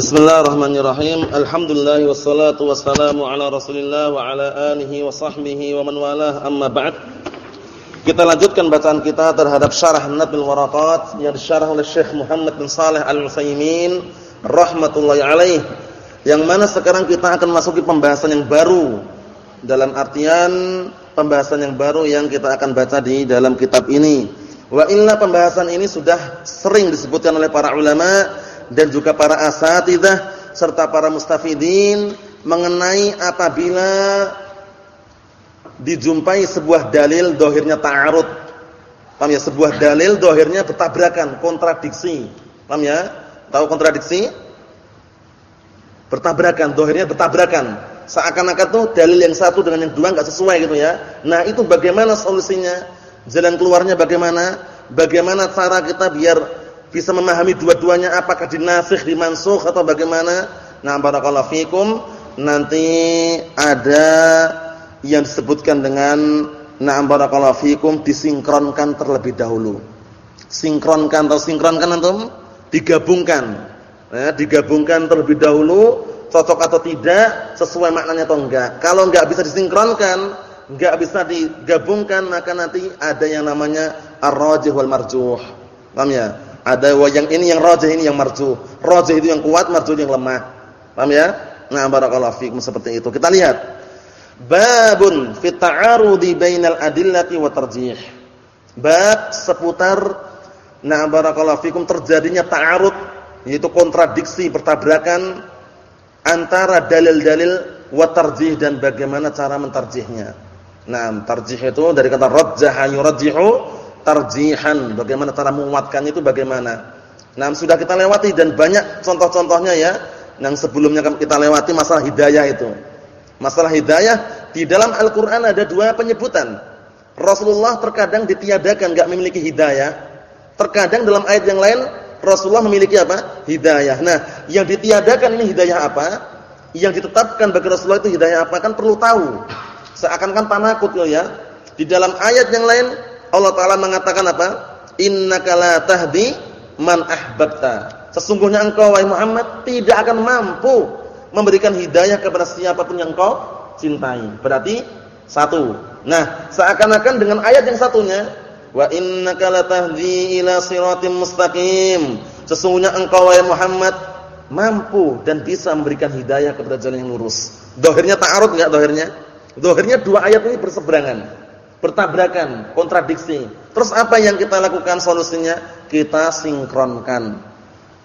Bismillahirrahmanirrahim. Alhamdulillah wassalatu wassalamu ala Rasulillah wa ala alihi wa sahbihi wa man walah. Amma ba'd. Kita lanjutkan bacaan kita terhadap syarah Nabil Waraqat yang disyarah oleh Syekh Muhammad bin Saleh Al-Utsaimin rahmatullahi alaih. Yang mana sekarang kita akan masuki pembahasan yang baru. Dalam artian pembahasan yang baru yang kita akan baca di dalam kitab ini. Wa illa pembahasan ini sudah sering disebutkan oleh para ulama dan juga para asatidah serta para mustafidin mengenai apabila dijumpai sebuah dalil dohirnya ta'arud. Paham ya? Sebuah dalil dohirnya bertabrakan, kontradiksi. Paham ya? Tahu kontradiksi? Bertabrakan, dohirnya bertabrakan. Seakan-akan tuh dalil yang satu dengan yang dua enggak sesuai gitu ya. Nah, itu bagaimana solusinya? Jalan keluarnya bagaimana? Bagaimana cara kita biar bisa memahami dua-duanya apakah dinasikh, dimansuh atau bagaimana. Nah, barakallahu fikum. Nanti ada yang disebutkan dengan na'am barakallahu fikum disinkronkan terlebih dahulu. Sinkronkan atau sinkronkan antum? Digabungkan. Ya, digabungkan terlebih dahulu cocok atau tidak, sesuai maknanya atau enggak. Kalau enggak bisa disinkronkan, enggak bisa digabungkan, maka nanti ada yang namanya ar-rajih wal marjuh. Paham ya? Ada yang ini yang rajih, ini yang marjuh. Rajih itu yang kuat, marjuh yang lemah. Paham ya? Nah, barakallahu fikum seperti itu. Kita lihat. Babun fi ta'arudi bainal adillati wa tarjih. Bab seputar nah barakallahu fikum terjadinya ta'arud yaitu kontradiksi, bertabrakan antara dalil-dalil wa tarjih dan bagaimana cara mentarjihnya. Nah, tarjih itu dari kata rajjaha yurajjihu tarjihan, bagaimana cara menguatkan itu bagaimana. Nah, sudah kita lewati dan banyak contoh-contohnya ya. Yang sebelumnya kita lewati masalah hidayah itu. Masalah hidayah di dalam Al-Qur'an ada dua penyebutan. Rasulullah terkadang ditiadakan enggak memiliki hidayah. Terkadang dalam ayat yang lain Rasulullah memiliki apa? Hidayah. Nah, yang ditiadakan ini hidayah apa? Yang ditetapkan bagi Rasulullah itu hidayah apa? Kan perlu tahu. Seakan-akan panakut ya. Di dalam ayat yang lain Allah taala mengatakan apa? Innaka la tahdi man ahbabta. Sesungguhnya engkau wahai Muhammad tidak akan mampu memberikan hidayah kepada siapa pun yang engkau cintai. Berarti satu. Nah, seakan-akan dengan ayat yang satunya wa innaka la tahdi ila siratim mustaqim. Sesungguhnya engkau wahai Muhammad mampu dan bisa memberikan hidayah kepada jalan yang lurus. Dohirnya ta'arud enggak dohirnya? Dohirnya dua ayat ini berseberangan bertabrakan, kontradiksi. Terus apa yang kita lakukan solusinya? Kita sinkronkan.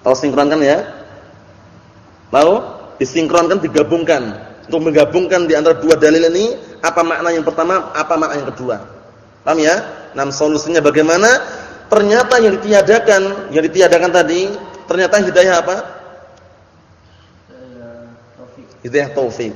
Tahu sinkronkan ya? Tahu? Disinkronkan, digabungkan. Untuk menggabungkan di antara dua dalil ini, apa makna yang pertama, apa makna yang kedua. Paham ya? Nah, solusinya bagaimana? Ternyata yang ditiadakan, yang ditiadakan tadi, ternyata hidayah apa? Hidayah taufik.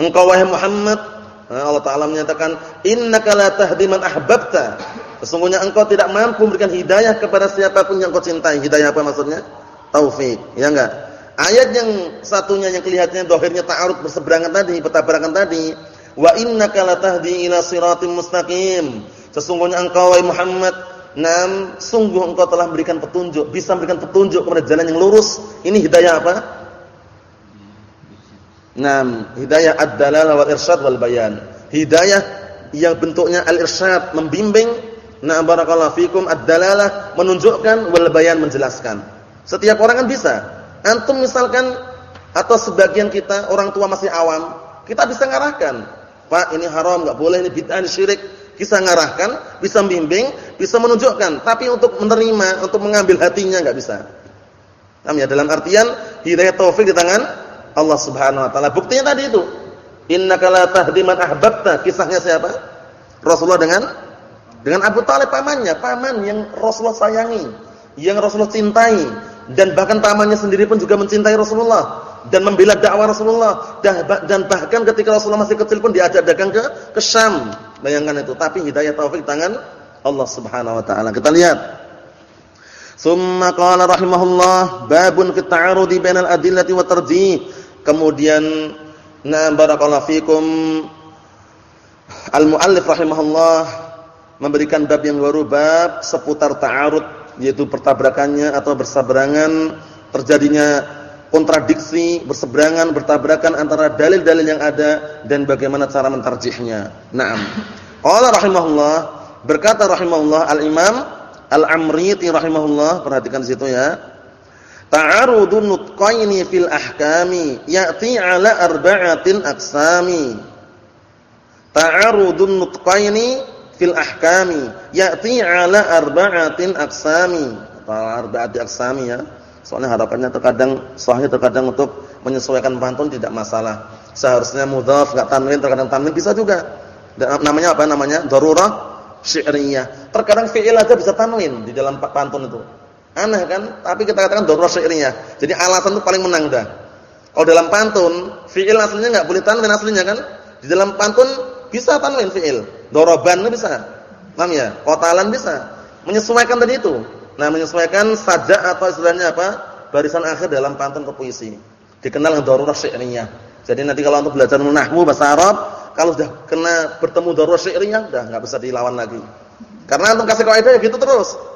Engkau wahai Muhammad Allah Taala menyatakan, Innaka la tahdi man ahbabta. Sesungguhnya engkau tidak mampu memberikan hidayah kepada siapa pun yang kau cintai. Hidayah apa maksudnya? Taufik, ya enggak? Ayat yang satunya yang kelihatannya dohirnya ta'arud berseberangan tadi, bertabrakan tadi, wa innaka la tahdi ila siratim mustaqim. Sesungguhnya engkau wahai Muhammad, nam sungguh engkau telah memberikan petunjuk, bisa memberikan petunjuk kepada jalan yang lurus. Ini hidayah apa? Nam, hidayah ad-dalalah wal irsyad wal bayan. Hidayah yang bentuknya al-irsyad, membimbing, na barakallahu fikum ad-dalalah menunjukkan wal bayan menjelaskan. Setiap orang kan bisa. Antum misalkan atau sebagian kita orang tua masih awam, kita bisa ngarahkan. Pak, ini haram, enggak boleh, ini bid'ah, ini syirik. Bisa ngarahkan, bisa membimbing, bisa menunjukkan. Tapi untuk menerima, untuk mengambil hatinya enggak bisa. Paham ya? Dalam artian hidayah taufik di tangan Allah Subhanahu wa taala. Buktinya tadi itu. Innaka la tahdi man ahbabta. Kisahnya siapa? Rasulullah dengan dengan Abu Talib pamannya, paman yang Rasulullah sayangi, yang Rasulullah cintai dan bahkan pamannya sendiri pun juga mencintai Rasulullah dan membela dakwah Rasulullah dan bahkan ketika Rasulullah masih kecil pun diajak dagang ke ke Syam. Bayangkan itu, tapi hidayah taufik tangan Allah Subhanahu wa taala. Kita lihat Summa qala rahimahullah babun fit ta'arudi bainal adillati wa tarjih Kemudian na barakallahu fikum al-muallif rahimahullah memberikan bab yang baru bab seputar ta'arud yaitu pertabrakannya atau bersabarangan terjadinya kontradiksi, berseberangan, bertabrakan antara dalil-dalil yang ada dan bagaimana cara mentarjihnya. Naam. Qala rahimahullah, berkata rahimahullah al-Imam Al-Amriti rahimahullah, perhatikan situ ya. Ta'arudun nutqaini fil ahkami ya'ti ala arba'atin aqsami. Ta'arudun nutqaini fil ahkami ya'ti ala arba'atin aqsami. Arba'ati aqsami ya. Soalnya harapannya terkadang sahih terkadang untuk menyesuaikan pantun tidak masalah. Seharusnya mudhaf enggak tanwin terkadang tanwin bisa juga. Dan namanya apa namanya? Darurah syi'riyah. Terkadang fi'il aja bisa tanwin di dalam pantun itu. Aneh kan? Tapi kita katakan darurah syi'riyah. Jadi alasan itu paling menang dah. Kalau dalam pantun, fi'il aslinya enggak boleh tanwin aslinya kan? Di dalam pantun bisa tanwin fi'il. Doroban bisa. Paham ya? Kotalan bisa. Menyesuaikan tadi itu. Nah, menyesuaikan sajak atau istilahnya apa? Barisan akhir dalam pantun ke puisi. Dikenal dengan darurah syi'riyah. Jadi nanti kalau untuk belajar nahwu bahasa Arab, kalau sudah kena bertemu darurah syi'riyah, sudah enggak bisa dilawan lagi. Karena untuk kasih kaidah ya gitu terus.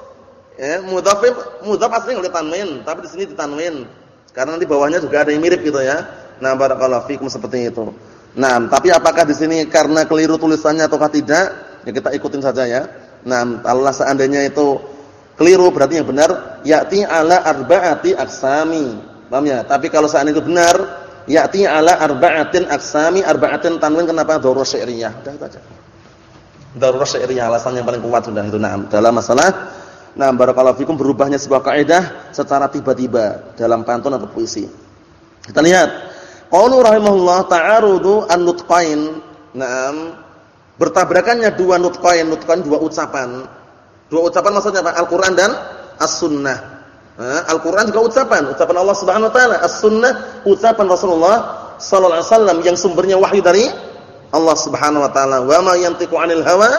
Ya, mudhaf mudhaf aslinya enggak ditanwin, tapi di sini ditanwin. Karena nanti bawahnya juga ada yang mirip gitu ya. Nah, barakallahu fikum seperti itu. Nah, tapi apakah di sini karena keliru tulisannya ataukah tidak? Ya kita ikutin saja ya. Nah, Allah seandainya itu Keliru berarti yang benar ya'ti ala arba'ati aksami. Paham ya? Tapi kalau seandainya itu benar, ya'ti ala arba'atin aksami, arba'atin tanwin kenapa darurah syi'riyah? Sudah itu aja. Syi'riyah alasan yang paling kuat sudah itu nah. Dalam masalah nah barakallahu fikum berubahnya sebuah kaidah secara tiba-tiba dalam pantun atau puisi. Kita lihat qaulu rahimahullah ta'arudu an-nutqain. Naam. Bertabrakannya dua nutqain, nutqain dua ucapan Dua ucapan maksudnya apa? Al-Qur'an dan As-Sunnah. Al-Qur'an juga ucapan, ucapan Allah Subhanahu wa taala. As-Sunnah ucapan Rasulullah sallallahu alaihi wasallam yang sumbernya wahyu dari Allah Subhanahu wa taala. Wa ma yantiqu 'anil hawa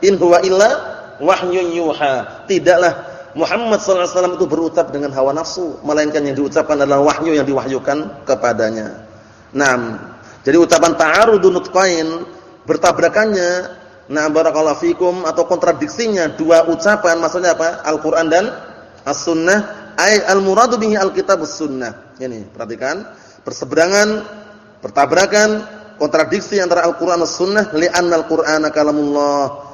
in huwa illa wahyun yuha. Tidaklah Muhammad sallallahu alaihi wasallam itu berucap dengan hawa nafsu, melainkan yang diucapkan adalah wahyu yang diwahyukan kepadanya. Naam. Jadi ucapan ta'arudun nutqain bertabrakannya Nah, barakallahu fikum atau kontradiksinya dua ucapan maksudnya apa? Al-Qur'an dan As-Sunnah ay al-muradu bihi al-kitabus sunnah. Ini, perhatikan. Perseberangan, pertabrakan, kontradiksi antara Al-Qur'an dan As-Sunnah li'anna al-Qur'ana kalamullah.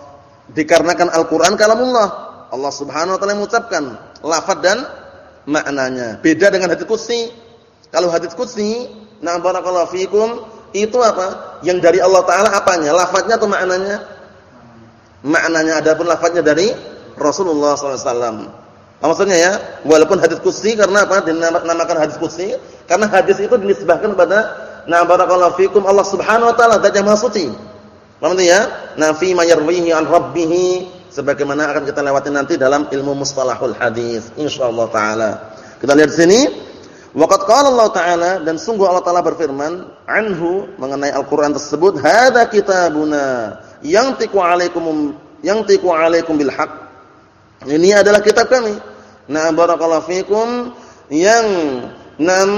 Dikarenakan Al-Qur'an kalamullah. Allah Subhanahu wa taala mengucapkan lafaz dan maknanya. Beda dengan hadits qudsi. Kalau hadits qudsi, nah barakallahu fikum, itu apa? Yang dari Allah taala apanya? Lafaznya atau maknanya? maknanya adapun lafadznya dari Rasulullah SAW. Apa maksudnya ya? Walaupun hadis qudsi karena apa? Dinamakan hadis qudsi karena hadis itu dinisbahkan kepada na barakallahu fikum Allah Subhanahu wa taala zat yang maha suci. Paham ya? Na fi ma yarwihi an rabbih sebagaimana akan kita lewati nanti dalam ilmu mustalahul hadis insyaallah taala. Kita lihat sini Waqad qala Allah taala dan sungguh Allah taala berfirman anhu mengenai Al-Qur'an tersebut, "Hadza kitabuna yang tiku alaikum yang tiku alaikum bil haq. Ini adalah kitab kami. Nah, barakallahu fikum yang nam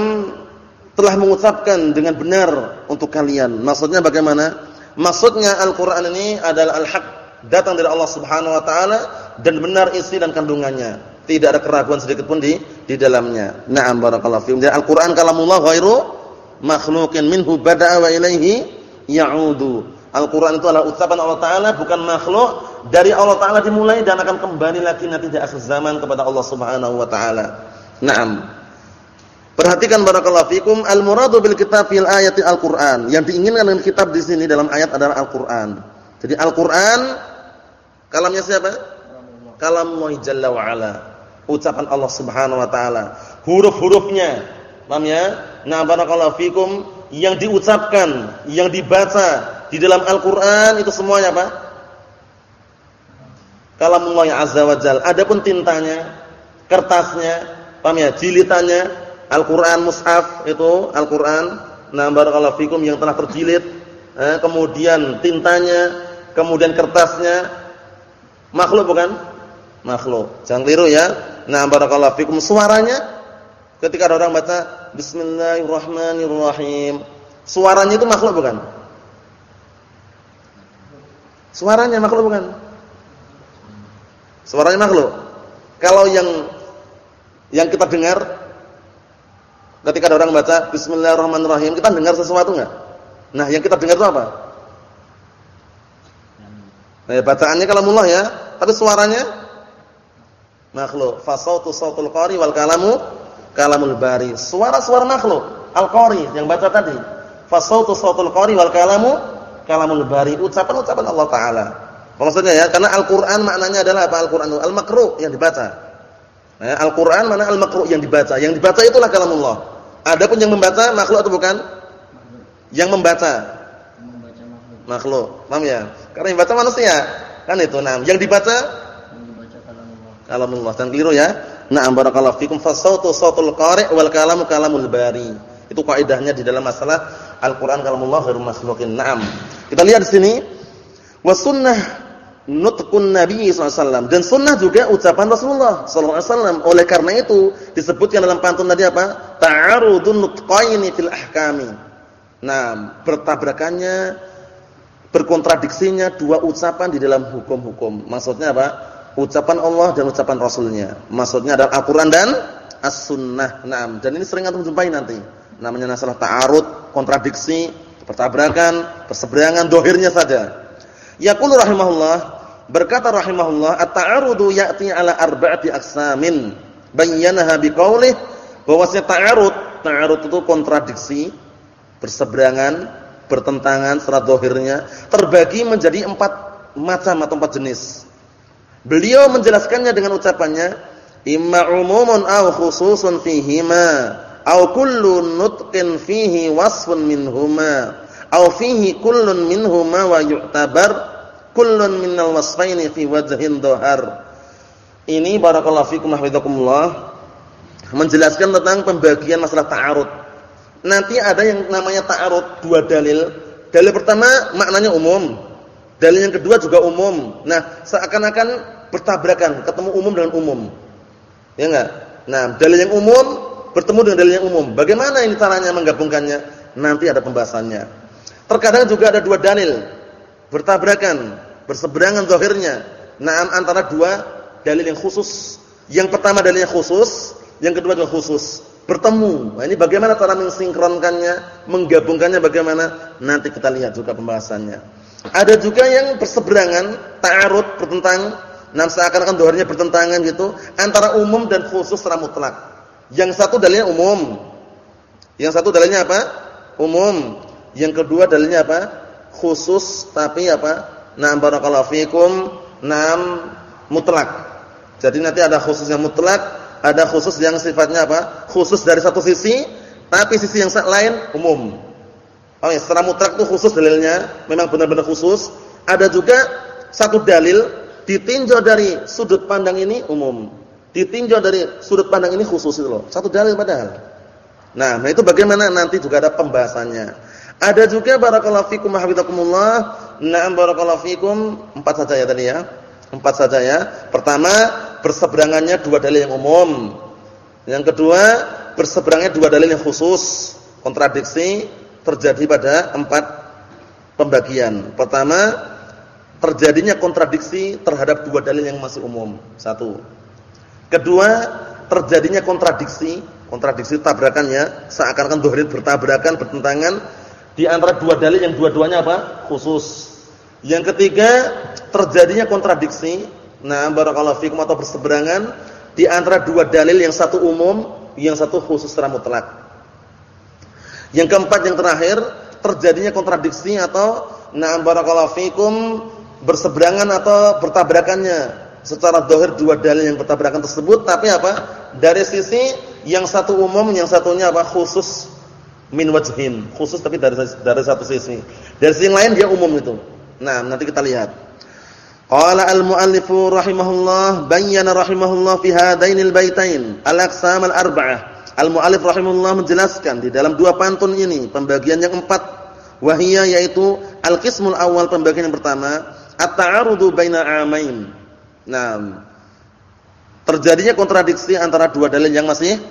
telah mengucapkan dengan benar untuk kalian. Maksudnya bagaimana? Maksudnya Al-Qur'an ini adalah al-haq, datang dari Allah Subhanahu wa taala dan benar isi dan kandungannya. Tidak ada keraguan sedikit pun di di dalamnya. Na'am barakallahu fikum. Jadi Al-Qur'an kalamullah ghairu makhluqin minhu bada'a wa ilaihi ya'udu. Al-Quran itu adalah ucapan Allah Taala bukan makhluk dari Allah Taala dimulai dan akan kembali lagi nanti di akhir zaman kepada Allah Subhanahu Wa Taala. Naam. Perhatikan barakallahu fikum al-muradu bil kitab fil ayati al-Qur'an. Yang diinginkan dengan kitab di sini dalam ayat adalah Al-Qur'an. Jadi Al-Qur'an kalamnya siapa? Kalamullah Jalla wa ala. Ucapan Allah Subhanahu wa taala. Huruf-hurufnya. Paham ya? Nah, barakallahu fikum yang diucapkan, yang dibaca di dalam Al-Qur'an itu semuanya apa? Kalamullah azza wa jalla. Adapun tintanya, kertasnya, paham ya? Jilitannya Al-Qur'an mushaf itu Al-Qur'an. Nah, barakallahu fikum yang telah terjilid, eh, kemudian tintanya, kemudian kertasnya makhluk bukan? Makhluk. Jangan keliru ya. Nah, barakallahu fikum suaranya ketika ada orang baca bismillahirrahmanirrahim. Suaranya itu makhluk bukan? Suaranya makhluk bukan? Suaranya makhluk. Kalau yang yang kita dengar Ketika ada orang baca bismillahirrahmanirrahim, kita dengar sesuatu enggak? Nah, yang kita dengar itu apa? Nah, bacaannya kalamullah ya, tapi suaranya makhluk. Fasautu sautul qari wal kalamu kalamul bari. Suara-suara makhluk. Al-qari yang baca tadi. Fasautu sautul qari wal kalamu kalamul bari. Ucapan-ucapan Allah taala. Maksudnya ya, karena Al-Qur'an maknanya adalah apa? Al-Qur'an itu al-makru yang dibaca. Nah, Al-Qur'an mana al-makru yang dibaca. Yang dibaca itulah kalamullah. Adapun yang membaca makhluk atau bukan? Yang membaca. Makhluk. Paham ya? Karena yang baca manusia. Kan itu. Nah, yang dibaca kalamullah. Dan keliru ya. Na'am barakallahu fikum fasautu sautul qari' wal kalamu kalamul bari. Itu kaidahnya di dalam masalah Al-Qur'an kalamullah ghairu makhluqin. Naam. Kita lihat di sini wa sunnah nutqun Nabi SAW dan sunnah juga ucapan Rasulullah SAW. Oleh karena itu disebutkan dalam pantun tadi apa? Ta'arudun nutqaini fil ahkami. Nah, bertabrakannya berkontradiksinya dua ucapan di dalam hukum-hukum. Maksudnya apa? Ucapan Allah dan ucapan Rasulnya. Maksudnya adalah Al-Quran dan As-Sunnah. Nah, dan ini sering antum jumpai nanti. Namanya masalah ta'arud, kontradiksi, bertabrakan, perseberangan, dohirnya saja. Yaqulu rahimahullah, berkata rahimahullah, at-ta'arudu ya'ti ala arba'ati aqsamin. Bayyanaha biqaulih bahwasanya ta'arud, ta'arud itu kontradiksi, perseberangan, bertentangan secara dohirnya terbagi menjadi empat macam atau empat jenis. Beliau menjelaskannya dengan ucapannya imma umumun aw khususun fihima aw kullu nutqin fihi wasfun minhuma aw fihi kullun minhuma wa yu'tabar kullun minal wasfaini fi wajhin dhahar. Ini barakallahu fikum hafizakumullah menjelaskan tentang pembagian masalah ta'arud nanti ada yang namanya ta'arud dua dalil. Dalil pertama maknanya umum. Dalil yang kedua juga umum. Nah, seakan-akan bertabrakan, ketemu umum dengan umum. Ya enggak? Nah, dalil yang umum bertemu dengan dalil yang umum. Bagaimana ini caranya menggabungkannya? Nanti ada pembahasannya. Terkadang juga ada dua dalil bertabrakan, berseberangan zahirnya. Nah, antara dua dalil yang khusus. Yang pertama dalilnya khusus, yang kedua adalah khusus bertemu. Nah, ini bagaimana cara mensinkronkannya, menggabungkannya bagaimana? Nanti kita lihat juga pembahasannya. Ada juga yang berseberangan, ta'arud, bertentang, nah seakan-akan dohirnya bertentangan gitu, antara umum dan khusus secara mutlak. Yang satu dalilnya umum. Yang satu dalilnya apa? Umum. Yang kedua dalilnya apa? Khusus tapi apa? Na'am barakallahu fikum, na'am mutlak. Jadi nanti ada khususnya mutlak, ada khusus yang sifatnya apa? Khusus dari satu sisi, tapi sisi yang lain umum. Oh ya, secara mutlak itu khusus dalilnya, memang benar-benar khusus. Ada juga satu dalil ditinjau dari sudut pandang ini umum. Ditinjau dari sudut pandang ini khusus itu loh. Satu dalil padahal. Nah, nah itu bagaimana nanti juga ada pembahasannya. Ada juga barakallahu fikum hafizakumullah. Na'am barakallahu fikum. Empat saja ya tadi ya. Empat saja ya. Pertama, berseberangannya dua dalil yang umum. Yang kedua, berseberangannya dua dalil yang khusus. Kontradiksi terjadi pada empat pembagian. Pertama, terjadinya kontradiksi terhadap dua dalil yang masih umum. Satu. Kedua, terjadinya kontradiksi, kontradiksi tabrakannya seakan-akan dohir bertabrakan, bertentangan di antara dua dalil yang dua-duanya apa? Khusus. Yang ketiga, terjadinya kontradiksi, nah barakallahu fikum atau berseberangan di antara dua dalil yang satu umum, yang satu khusus secara mutlak. Yang keempat yang terakhir, terjadinya kontradiksi atau nah barakallahu fikum berseberangan atau bertabrakannya secara dohir dua dalil yang bertabrakan tersebut tapi apa? Dari sisi yang satu umum, yang satunya apa? khusus min wajhin, khusus tapi dari dari satu sisi. Dari sisi lain dia umum itu. Nah, nanti kita lihat. Qala al-muallifu rahimahullah bayyana rahimahullah fi hadainil baitain al-aqsam al-arba'ah. Al-muallif rahimahullah menjelaskan di dalam dua pantun ini pembagian yang empat wahia yaitu al-qismul awal pembagian yang pertama at-ta'arudu baina amain. Nah, terjadinya kontradiksi antara dua dalil yang masih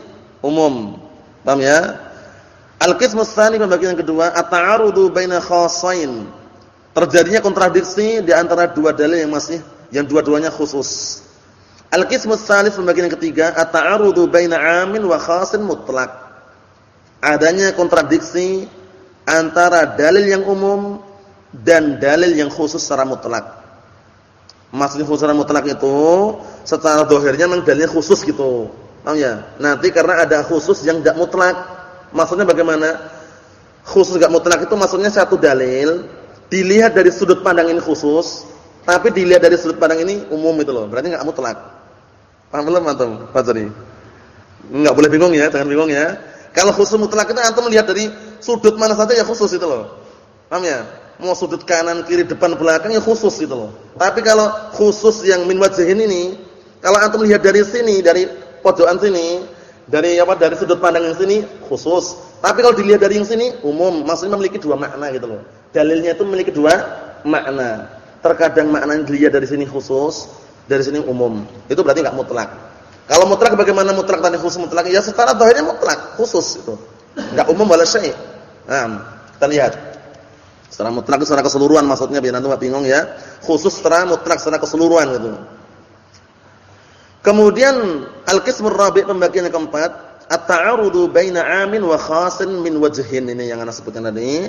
umum. Paham ya? Al-qismus tsani pembagian kedua at-ta'arudu baina khassain terjadinya kontradiksi di antara dua dalil yang masih yang dua-duanya khusus. Al-qismus tsalits pembagian ketiga, at-ta'arudu baina 'amin wa khasin mutlak. adanya kontradiksi antara dalil yang umum dan dalil yang khusus secara mutlak. Maksudnya khusus secara mutlak itu secara dohirnya memang dalilnya khusus gitu. Paham ya? Nanti karena ada khusus yang tidak mutlak. Maksudnya bagaimana? Khusus enggak mutlak itu maksudnya satu dalil dilihat dari sudut pandang ini khusus, tapi dilihat dari sudut pandang ini umum itu loh. Berarti enggak mutlak. Paham belum antum? Fadzari. Enggak boleh bingung ya, jangan bingung ya. Kalau khusus mutlak itu antum melihat dari sudut mana saja ya khusus itu loh. Paham ya? Mau sudut kanan, kiri, depan, belakang ya khusus gitu loh. Tapi kalau khusus yang min wajhin ini, kalau antum lihat dari sini, dari pojokan sini, dari apa dari sudut pandang yang sini khusus. Tapi kalau dilihat dari yang sini umum, maksudnya memiliki dua makna gitu loh. Dalilnya itu memiliki dua makna. Terkadang maknanya dilihat dari sini khusus, dari sini umum. Itu berarti enggak mutlak. Kalau mutlak bagaimana mutlak tadi khusus mutlak? Ya secara zahirnya mutlak, khusus itu. Enggak umum wala syai'. Nah, kita lihat. Secara mutlak secara keseluruhan maksudnya biar nanti enggak bingung ya. Khusus secara mutlak secara keseluruhan gitu. Kemudian al-qismur rabi' pembagian yang keempat, at-ta'arudu baina 'amin wa khasin min wajhin ini yang ana sebutkan tadi.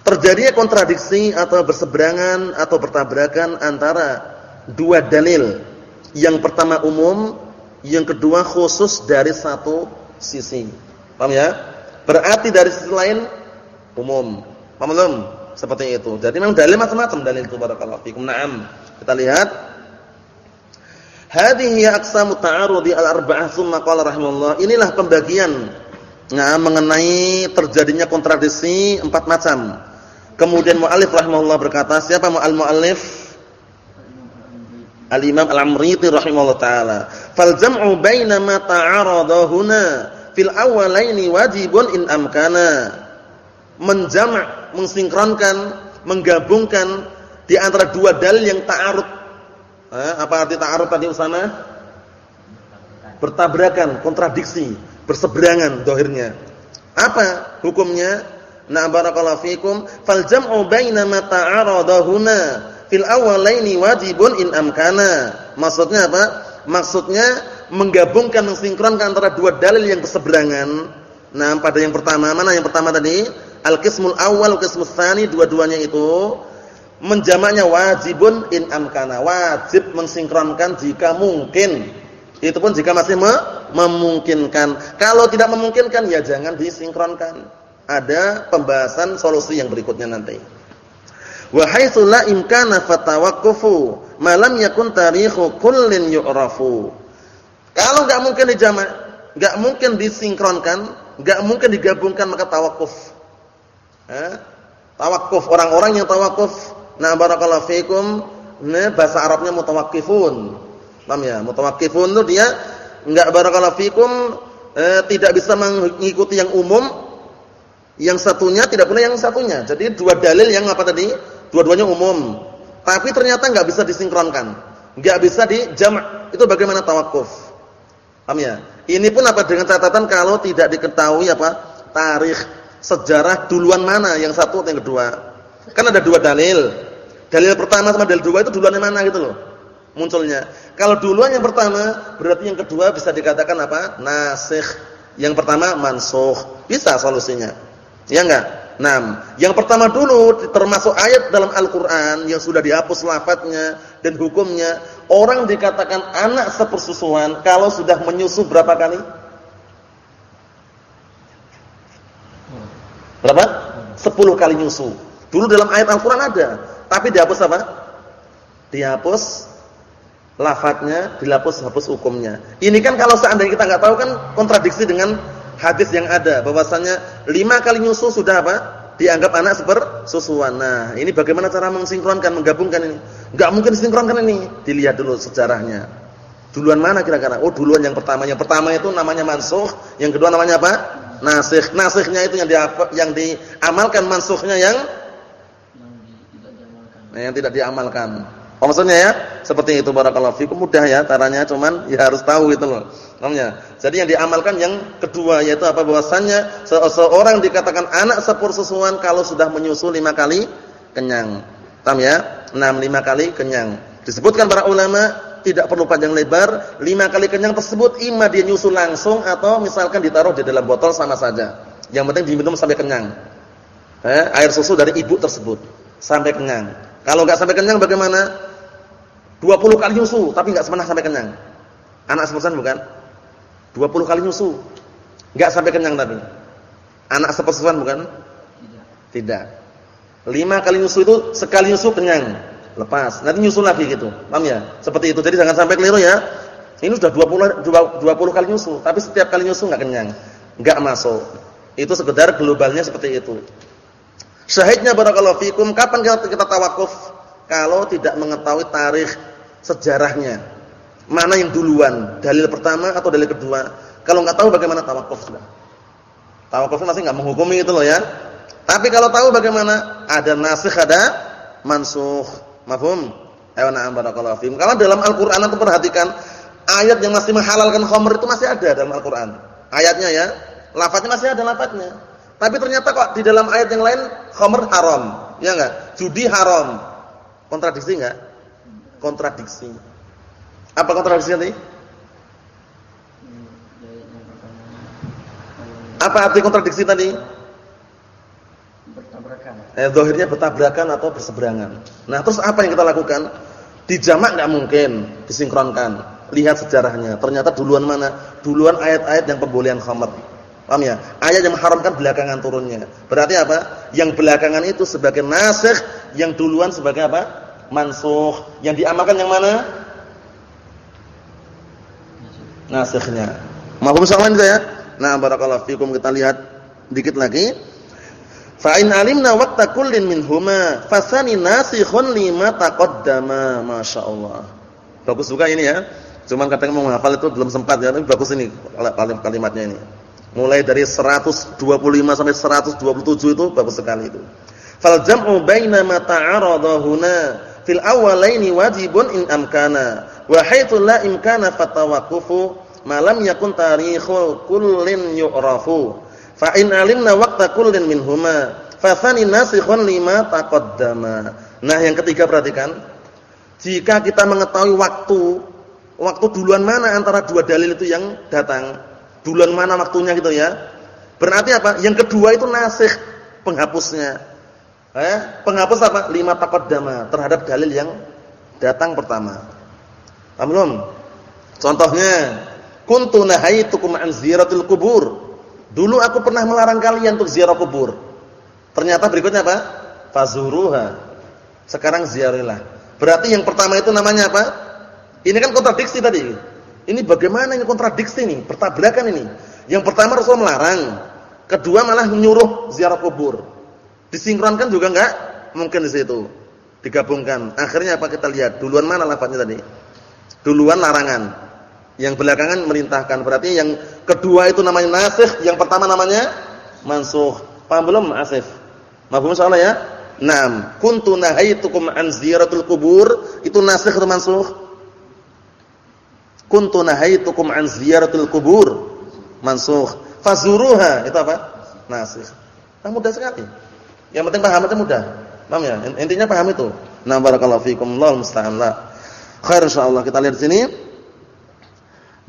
Terjadinya kontradiksi atau berseberangan atau bertabrakan antara dua dalil. Yang pertama umum, yang kedua khusus dari satu sisi. Paham ya? Berarti dari sisi lain umum. Paham belum? Seperti itu. Jadi memang dalil macam-macam dalil itu barakallahu fikum. Naam. Kita lihat. Hadhihi aqsamu ta'arudi al-arba'ah tsumma qala rahimallahu. Inilah pembagian nah, mengenai terjadinya kontradiksi empat macam. Kemudian muallif rahimahullah berkata, siapa muallif? Al-Imam Al-Amriti rahimahullah taala. Fal jam'u baina ma ta'arada huna fil awwalaini wajibun in amkana. Menjama' mensinkronkan, menggabungkan di antara dua dalil yang ta'arud. Eh, apa arti ta'arud tadi usana? Bertabrakan, kontradiksi, berseberangan dohirnya. Apa hukumnya? Na barakallahu fikum, fal jam'u baina ma ta'arada huna fil awwalaini wajibun in amkana. Maksudnya apa? Maksudnya menggabungkan, mensinkronkan antara dua dalil yang berseberangan. Nah, pada yang pertama, mana yang pertama tadi? Al-qismul awal, qismus tsani, dua-duanya itu menjamaknya wajibun in amkana. Wajib mensinkronkan jika mungkin. Itu pun jika masih me memungkinkan. Kalau tidak memungkinkan ya jangan disinkronkan. Ada pembahasan solusi yang berikutnya nanti. Wa haitsu la imkana fatawaqqufu ma lam yakun tarikhu kullin yu'rafu. Kalau enggak mungkin dijamak, enggak mungkin disinkronkan, enggak mungkin digabungkan maka tawakuf eh, tawakuf orang-orang yang tawakuf nah barakallahu fikum. Nah bahasa Arabnya mutawakkifun. Paham ya? Mutawakkifun itu dia enggak barakallahu fikum eh, tidak bisa mengikuti yang umum. Yang satunya tidak pula yang satunya. Jadi dua dalil yang apa tadi? Dua-duanya umum. Tapi ternyata enggak bisa disinkronkan. Enggak bisa dijamak itu bagaimana tawakuf paham ya? Ini pun apa? Dengan catatan kalau tidak diketahui apa? Tarikh sejarah duluan mana? Yang satu atau yang kedua. Kan ada dua dalil. Dalil pertama sama dalil dua itu duluan yang mana gitu loh. Munculnya. Kalau duluan yang pertama, berarti yang kedua bisa dikatakan apa? Nasikh. Yang pertama mansukh. Bisa solusinya. Ya enggak? Nah, yang pertama dulu termasuk ayat dalam Al-Qur'an yang sudah dihapus lafadznya dan hukumnya, orang dikatakan anak sepersusuan kalau sudah menyusu berapa kali? Berapa? 10 kali nyusu. Dulu dalam ayat Al-Qur'an ada, tapi dihapus apa? Dihapus lafadznya, dihapus hapus hukumnya. Ini kan kalau seandainya kita nggak tahu kan kontradiksi dengan hadis yang ada bahwasanya 5 kali nyusu sudah apa? Dianggap anak sepersusuan. Nah, ini bagaimana cara mensinkronkan, menggabungkan ini? Enggak mungkin sinkronkan ini. Dilihat dulu sejarahnya. Duluan mana kira-kira? Oh, duluan yang pertama. Yang pertama itu namanya mansukh, yang kedua namanya apa? nasikh. Nasikhnya itu yang diamalkan, mansukhnya yang yang tidak diamalkan. Oh, maksudnya ya, seperti itu barakallahu fikum mudah ya caranya cuman ya harus tahu itu loh. Namanya. Jadi yang diamalkan yang kedua yaitu apa bahwasannya seseorang dikatakan anak sesusuan kalau sudah menyusu lima kali kenyang. Paham ya? Enam lima kali kenyang. Disebutkan para ulama tidak perlu panjang lebar, lima kali kenyang tersebut ima dia nyusul langsung atau misalkan ditaruh di dalam botol sama saja. Yang penting diminum sampai kenyang. Eh, air susu dari ibu tersebut sampai kenyang. Kalau enggak sampai kenyang bagaimana? 20 kali nyusu tapi enggak pernah sampai kenyang. Anak sepersan bukan? 20 kali nyusu. Enggak sampai kenyang tapi. Anak sepersan bukan? Tidak. Tidak. 5 kali nyusu itu sekali nyusu kenyang. Lepas. Nanti nyusu lagi gitu. Paham ya? Seperti itu. Jadi jangan sampai keliru ya. Ini sudah 20 20 kali nyusu, tapi setiap kali nyusu enggak kenyang. Enggak masuk. Itu sekedar globalnya seperti itu. Syahidnya barakallahu fikum, kapan kita, kita tawakuf? Kalau tidak mengetahui tarikh sejarahnya. Mana yang duluan? Dalil pertama atau dalil kedua? Kalau enggak tahu bagaimana tawakuf sudah. Tawakuf masih enggak menghukumi itu loh ya. Tapi kalau tahu bagaimana? Ada nasikh, ada mansukh. Mafhum? Ayo na'am barakallahu fikum. Kalau dalam Al-Qur'an itu perhatikan ayat yang masih menghalalkan khamr itu masih ada dalam Al-Qur'an. Ayatnya ya. Lafaznya masih ada lafaznya. Tapi ternyata kok di dalam ayat yang lain khamr haram, ya enggak? Judi haram. Kontradiksi enggak? Kontradiksi. Apa kontradiksi tadi? Apa arti kontradiksi tadi? Bertabrakan. Eh, zahirnya bertabrakan atau berseberangan. Nah, terus apa yang kita lakukan? Dijamak enggak mungkin disinkronkan. Lihat sejarahnya. Ternyata duluan mana? Duluan ayat-ayat yang pembolehan khamr. Paham ya? Ayat yang mengharamkan belakangan turunnya. Berarti apa? Yang belakangan itu sebagai nasikh, yang duluan sebagai apa? Mansukh. Yang diamalkan yang mana? Nasikhnya. Mahfum soalan ya? Nah, barakallahu fikum kita lihat dikit lagi. Fa in alimna waqta kullin minhuma fasani nasikhun lima taqaddama. Masyaallah. Bagus juga ini ya. Cuman kadang mau menghafal itu belum sempat ya, tapi bagus ini kalimatnya ini. Mulai dari 125 sampai 127 itu bagus sekali itu. Fal jam'u baina ma ta'arada huna fil awwalaini wajibun in amkana wa haitsu la imkana fatawaqqufu ma lam yakun tarikhu kullin yu'rafu. Fa in alimna waqta kullin minhuma fa thani nasikhun lima taqaddama. Nah, yang ketiga perhatikan. Jika kita mengetahui waktu waktu duluan mana antara dua dalil itu yang datang Duluan mana waktunya gitu ya. Berarti apa? Yang kedua itu nasikh penghapusnya. Eh, penghapus apa? Lima taqaddama terhadap dalil yang datang pertama. Paham belum? Contohnya, kuntu nahaitukum an ziyaratil kubur. Dulu aku pernah melarang kalian untuk ziarah kubur. Ternyata berikutnya apa? Fazuruha. Sekarang ziarilah. Berarti yang pertama itu namanya apa? Ini kan kontradiksi tadi. Ini bagaimana ini kontradiksi ini, bertabrakan ini. Yang pertama Rasul melarang, kedua malah menyuruh ziarah kubur. Disinkronkan juga enggak? Mungkin di situ. Digabungkan. Akhirnya apa kita lihat? Duluan mana lafaznya tadi? Duluan larangan. Yang belakangan merintahkan. Berarti yang kedua itu namanya nasikh, yang pertama namanya mansukh. Paham belum, Asif? Mafhum insyaallah ya? Naam, kuntu nahaitukum an ziyaratul kubur, itu nasikh atau mansukh? Kuntu nahaitukum an ziyaratul kubur. Mansukh. Fazuruha itu apa? Nasikh. Nah, mudah sekali. Yang penting paham itu mudah. Paham ya? Intinya paham itu. Nah barakallahu fikum. Allah musta'an. La khair insyaallah. Kita lihat sini.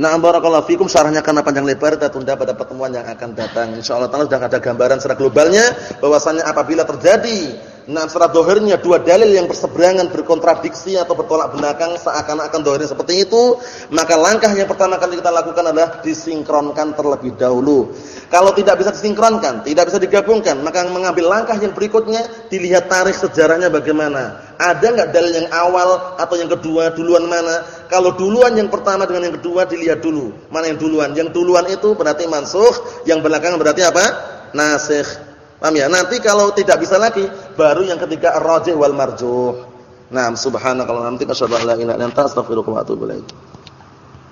Nah barakallahu fikum. Syarahnya karena panjang lebar. Kita tunda pada pertemuan yang akan datang. Insyaallah taala sudah ada gambaran secara globalnya bahwasanya apabila terjadi Nah, secara dohirnya dua dalil yang berseberangan, berkontradiksi atau bertolak belakang seakan-akan dohirnya seperti itu, maka langkah yang pertama kali kita lakukan adalah disinkronkan terlebih dahulu. Kalau tidak bisa disinkronkan, tidak bisa digabungkan, maka mengambil langkah yang berikutnya dilihat tarikh sejarahnya bagaimana. Ada enggak dalil yang awal atau yang kedua, duluan mana? Kalau duluan yang pertama dengan yang kedua dilihat dulu, mana yang duluan. Yang duluan itu berarti mansukh, yang belakangan berarti apa? Nasikh. Paham ya? Nanti kalau tidak bisa lagi, baru yang ketiga ar-rajih wal marjuh. Nah, subhanakallah nanti asyhadu an la ilaha illa anta astaghfiruka wa atubu ilaik.